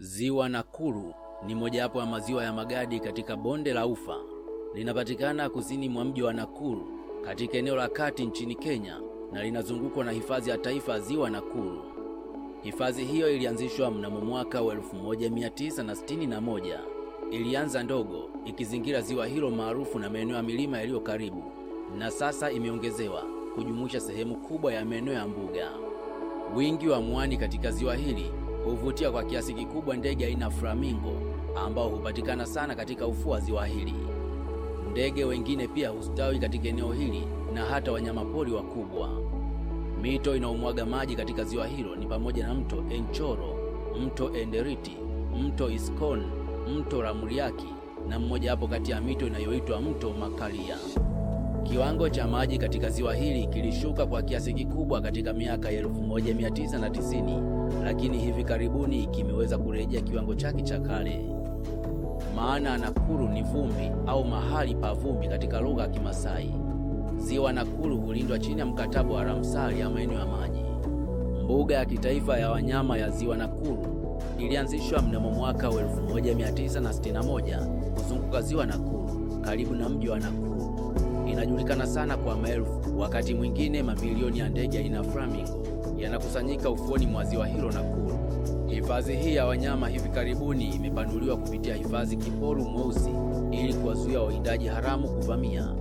Ziwa Nakuru ni mojawapo ya maziwa ya magadi katika bonde la Ufa. Linapatikana kusini mwa mji wa Nakuru katika eneo la kati nchini Kenya na linazungukwa na hifadhi ya taifa ya Ziwa Nakuru. Hifadhi hiyo ilianzishwa mnamo mwaka wa 1961. Ilianza ndogo ikizingira ziwa hilo maarufu na maeneo ya milima yaliyo karibu, na sasa imeongezewa kujumuisha sehemu kubwa ya maeneo ya mbuga. Wingi wa mwani katika ziwa hili huvutia kwa kiasi kikubwa ndege aina flamingo ambao hupatikana sana katika ufuo wa ziwa hili. Ndege wengine pia hustawi katika eneo hili na hata wanyamapori wakubwa. Mito inaomwaga maji katika ziwa hilo ni pamoja na mto Enchoro, mto Enderiti, mto Iskon, mto Ramuriaki na mmoja hapo kati ya mito inayoitwa mto Makalia. Kiwango cha maji katika ziwa hili kilishuka kwa kiasi kikubwa katika miaka ya 1990 lakini hivi karibuni kimeweza kurejea kiwango chake cha kale. Maana Nakuru ni vumbi au mahali pa vumbi katika lugha ya Kimasai. Ziwa Nakuru hulindwa chini ya mkataba wa Ramsar ya maeneo ya maji. Mbuga ya kitaifa ya wanyama ya Ziwa Nakuru ilianzishwa mnamo mwaka wa 1961 kuzunguka Ziwa Nakuru karibu na mji wa Nakuru. Inajulikana sana kwa maelfu, wakati mwingine mamilioni ya ndege aina flamingo yanakusanyika ufuoni mwa ziwa hilo Nakuru. Hifadhi hii ya wanyama hivi karibuni imepanuliwa kupitia hifadhi Kiporu Mweusi ili kuwazuia wawindaji haramu kuvamia.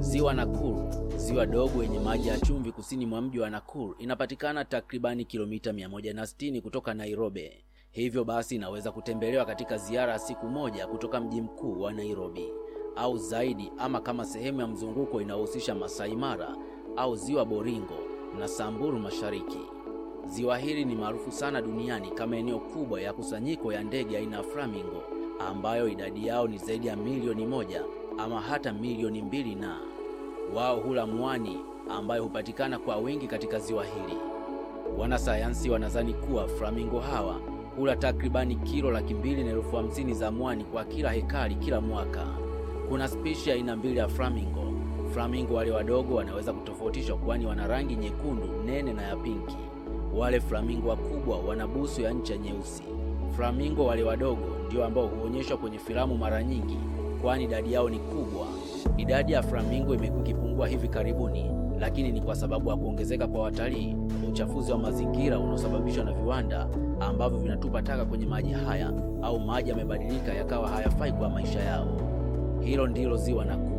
Ziwa Nakuru, ziwa dogo yenye maji ya chumvi kusini mwa mji wa Nakuru, inapatikana takribani kilomita 160 kutoka Nairobi. Hivyo basi inaweza kutembelewa katika ziara ya siku moja kutoka mji mkuu wa Nairobi au zaidi, ama kama sehemu ya mzunguko inayohusisha Masai Mara au ziwa Boringo na Samburu Mashariki. Ziwa hili ni maarufu sana duniani kama eneo kubwa ya kusanyiko ya ndege aina ya flamingo ambayo idadi yao ni zaidi ya milioni moja ama hata milioni mbili na wao hula mwani ambayo hupatikana kwa wingi katika ziwa hili. Wanasayansi wanadhani kuwa flamingo hawa hula takribani kilo laki mbili na elfu hamsini za mwani kwa kila hekari kila mwaka. Kuna spishi aina mbili ya flamingo. Flamingo wale wadogo wanaweza kutofautishwa kwani wana rangi nyekundu nene na ya pinki. Wale flamingo wakubwa wana busu ya ncha nyeusi. Flamingo wale wadogo ndio ambao huonyeshwa kwenye filamu mara nyingi, kwani idadi yao ni kubwa. Idadi ya flamingo imekuwa ikipungua hivi karibuni, lakini ni kwa sababu ya kuongezeka kwa watalii, uchafuzi wa mazingira unaosababishwa na viwanda ambavyo vinatupa taka kwenye maji haya, au maji yamebadilika yakawa hayafai kwa maisha yao. Hilo ndilo ziwa Nakuru.